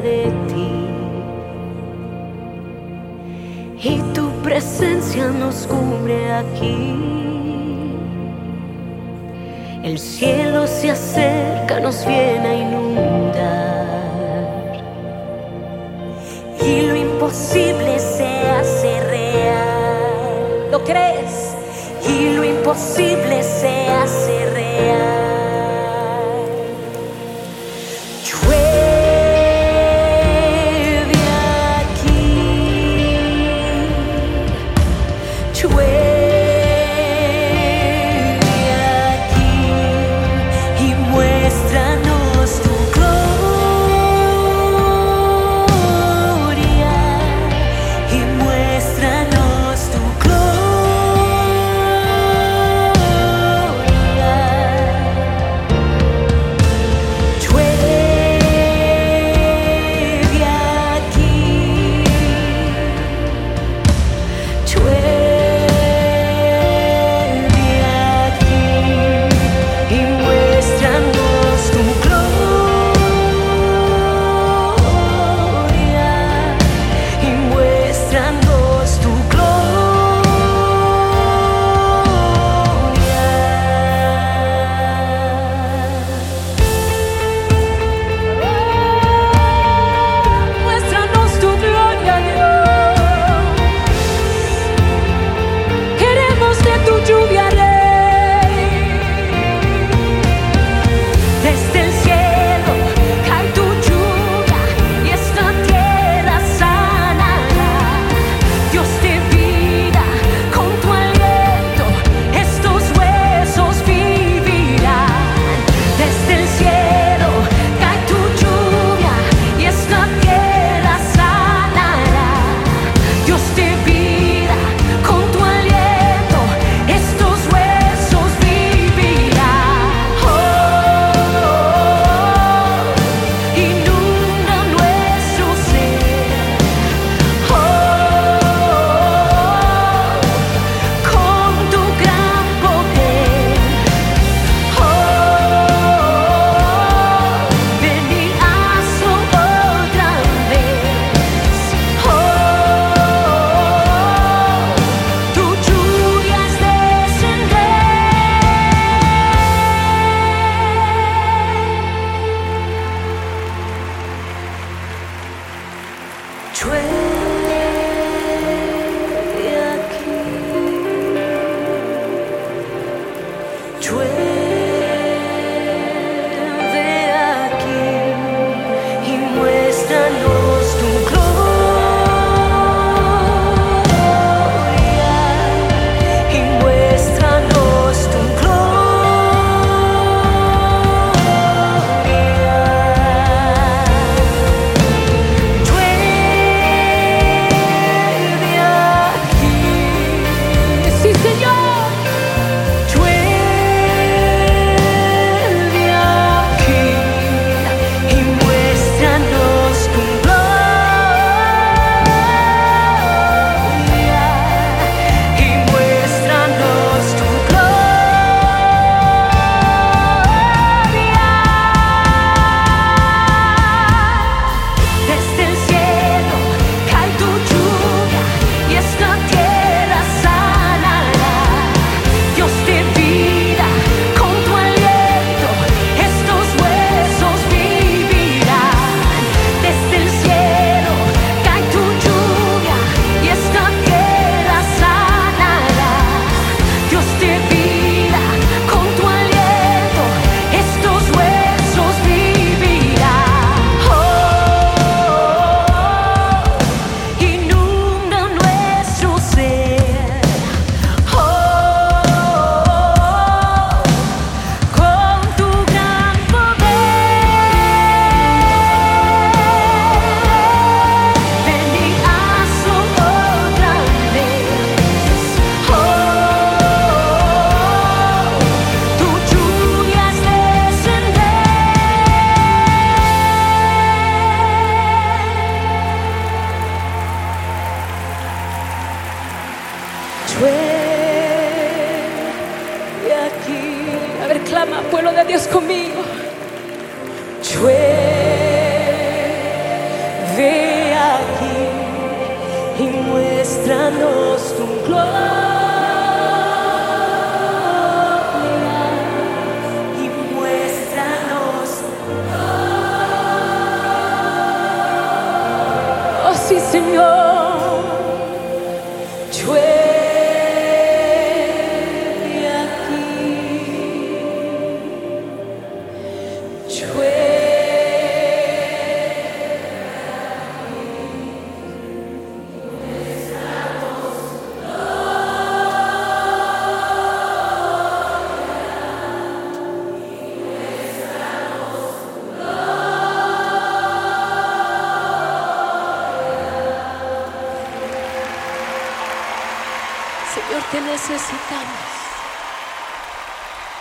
de ti. Y tu presencia nos cubre aquí. El cielo se acerca, nos viene a inundar. Y lo imposible se hace real. ¿Lo crees? Y lo imposible se hace real. away. Clama, pueblo de Dios, conmigo. Llueve aquí y muéstranos tu gloria. Y muéstranos. Oh, sí, Señor. Llueve. Te necesitamos.